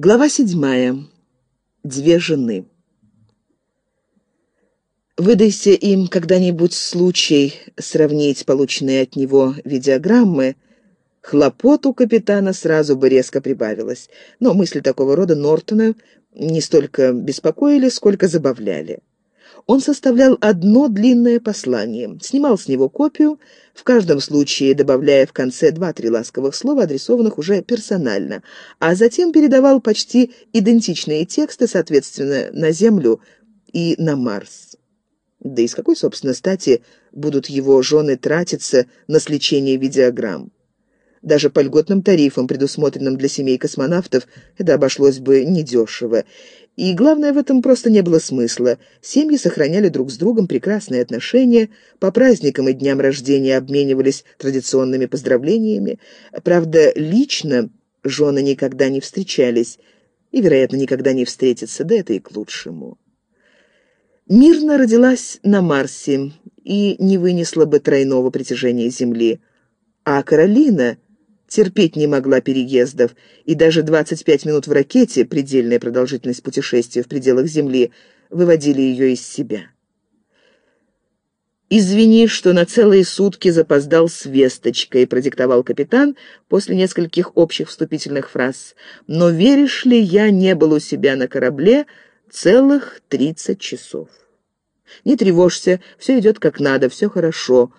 Глава седьмая. Две жены. Выдайся им когда-нибудь случай сравнить полученные от него видеограммы, хлопот у капитана сразу бы резко прибавилось. Но мысли такого рода Нортона не столько беспокоили, сколько забавляли. Он составлял одно длинное послание, снимал с него копию, в каждом случае добавляя в конце два-три ласковых слова, адресованных уже персонально, а затем передавал почти идентичные тексты, соответственно, на Землю и на Марс. Да и с какой, собственно, стати будут его жены тратиться на сличение видеограмм? Даже по льготным тарифам, предусмотренным для семей космонавтов, это обошлось бы недешево. И главное, в этом просто не было смысла. Семьи сохраняли друг с другом прекрасные отношения, по праздникам и дням рождения обменивались традиционными поздравлениями. Правда, лично жены никогда не встречались и, вероятно, никогда не встретятся, да это и к лучшему. Мирно родилась на Марсе и не вынесла бы тройного притяжения Земли. А Каролина терпеть не могла переездов, и даже 25 минут в ракете, предельная продолжительность путешествия в пределах Земли, выводили ее из себя. «Извини, что на целые сутки запоздал с весточкой», — продиктовал капитан после нескольких общих вступительных фраз. «Но веришь ли, я не был у себя на корабле целых тридцать часов». «Не тревожься, все идет как надо, все хорошо».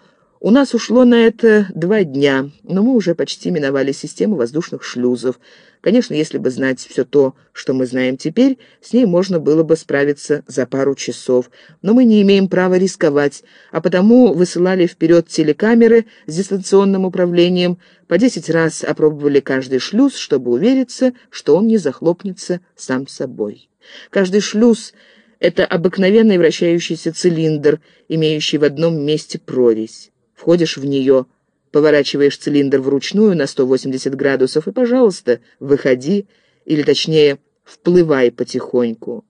У нас ушло на это два дня, но мы уже почти миновали систему воздушных шлюзов. Конечно, если бы знать все то, что мы знаем теперь, с ней можно было бы справиться за пару часов. Но мы не имеем права рисковать, а потому высылали вперед телекамеры с дистанционным управлением, по десять раз опробовали каждый шлюз, чтобы увериться, что он не захлопнется сам собой. Каждый шлюз — это обыкновенный вращающийся цилиндр, имеющий в одном месте прорезь. Входишь в нее, поворачиваешь цилиндр вручную на 180 градусов и, пожалуйста, выходи, или точнее, вплывай потихоньку.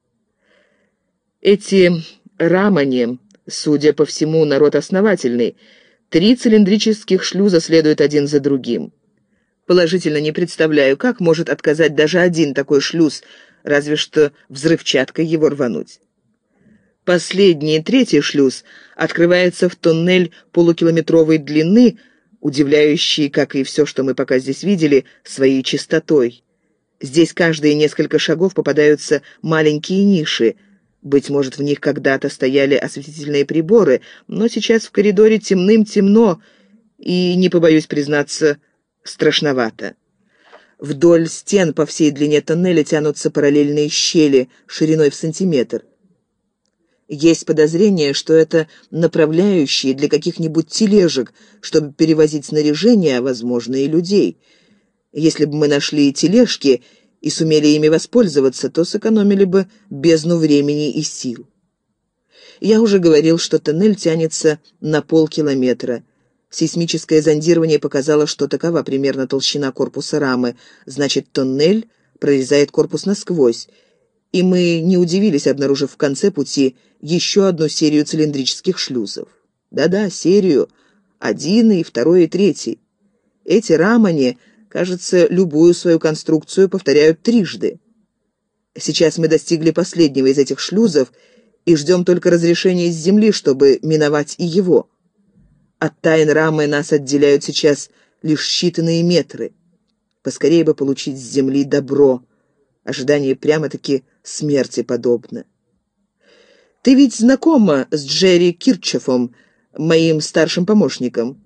Эти рамани, судя по всему, народ основательный. Три цилиндрических шлюза следуют один за другим. Положительно не представляю, как может отказать даже один такой шлюз, разве что взрывчаткой его рвануть. Последний, третий шлюз открывается в туннель полукилометровой длины, удивляющий, как и все, что мы пока здесь видели, своей чистотой. Здесь каждые несколько шагов попадаются маленькие ниши. Быть может, в них когда-то стояли осветительные приборы, но сейчас в коридоре темным-темно и, не побоюсь признаться, страшновато. Вдоль стен по всей длине тоннеля тянутся параллельные щели шириной в сантиметр. Есть подозрение, что это направляющие для каких-нибудь тележек, чтобы перевозить снаряжение, а, возможно, и людей. Если бы мы нашли тележки и сумели ими воспользоваться, то сэкономили бы бездну времени и сил. Я уже говорил, что тоннель тянется на полкилометра. Сейсмическое зондирование показало, что такова примерно толщина корпуса рамы, значит, тоннель прорезает корпус насквозь, и мы не удивились, обнаружив в конце пути еще одну серию цилиндрических шлюзов. Да-да, серию. Один и второй и третий. Эти рамани, кажется, любую свою конструкцию повторяют трижды. Сейчас мы достигли последнего из этих шлюзов и ждем только разрешения с Земли, чтобы миновать и его. От тайн рамы нас отделяют сейчас лишь считанные метры. Поскорее бы получить с Земли добро. Ожидание прямо-таки смерти подобно. Ты ведь знакома с Джерри Кирчефом, моим старшим помощником?»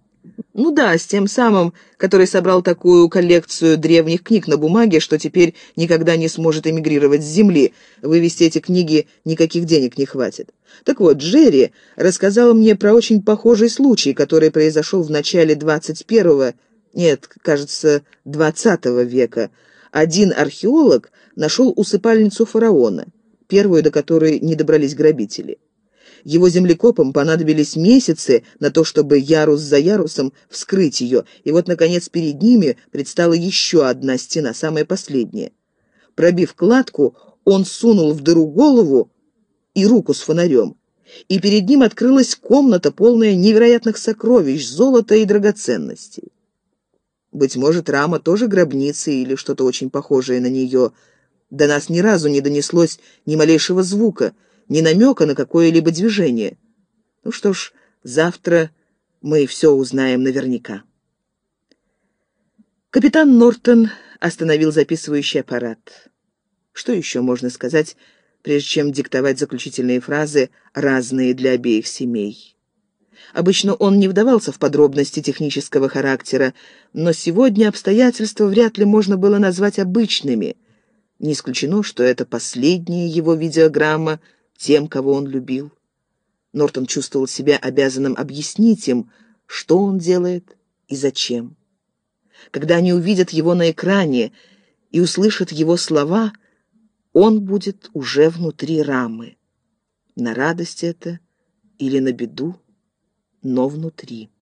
«Ну да, с тем самым, который собрал такую коллекцию древних книг на бумаге, что теперь никогда не сможет эмигрировать с земли. Вывести эти книги никаких денег не хватит. Так вот, Джерри рассказал мне про очень похожий случай, который произошел в начале 21-го, нет, кажется, 20 века. Один археолог нашел усыпальницу фараона первую до которой не добрались грабители. Его землекопам понадобились месяцы на то, чтобы ярус за ярусом вскрыть ее, и вот, наконец, перед ними предстала еще одна стена, самая последняя. Пробив кладку, он сунул в дыру голову и руку с фонарем, и перед ним открылась комната, полная невероятных сокровищ, золота и драгоценностей. Быть может, рама тоже гробница или что-то очень похожее на нее – До нас ни разу не донеслось ни малейшего звука, ни намека на какое-либо движение. Ну что ж, завтра мы все узнаем наверняка. Капитан Нортон остановил записывающий аппарат. Что еще можно сказать, прежде чем диктовать заключительные фразы, разные для обеих семей? Обычно он не вдавался в подробности технического характера, но сегодня обстоятельства вряд ли можно было назвать обычными. Не исключено, что это последняя его видеограмма тем, кого он любил. Нортон чувствовал себя обязанным объяснить им, что он делает и зачем. Когда они увидят его на экране и услышат его слова, он будет уже внутри рамы. На радость это или на беду, но внутри.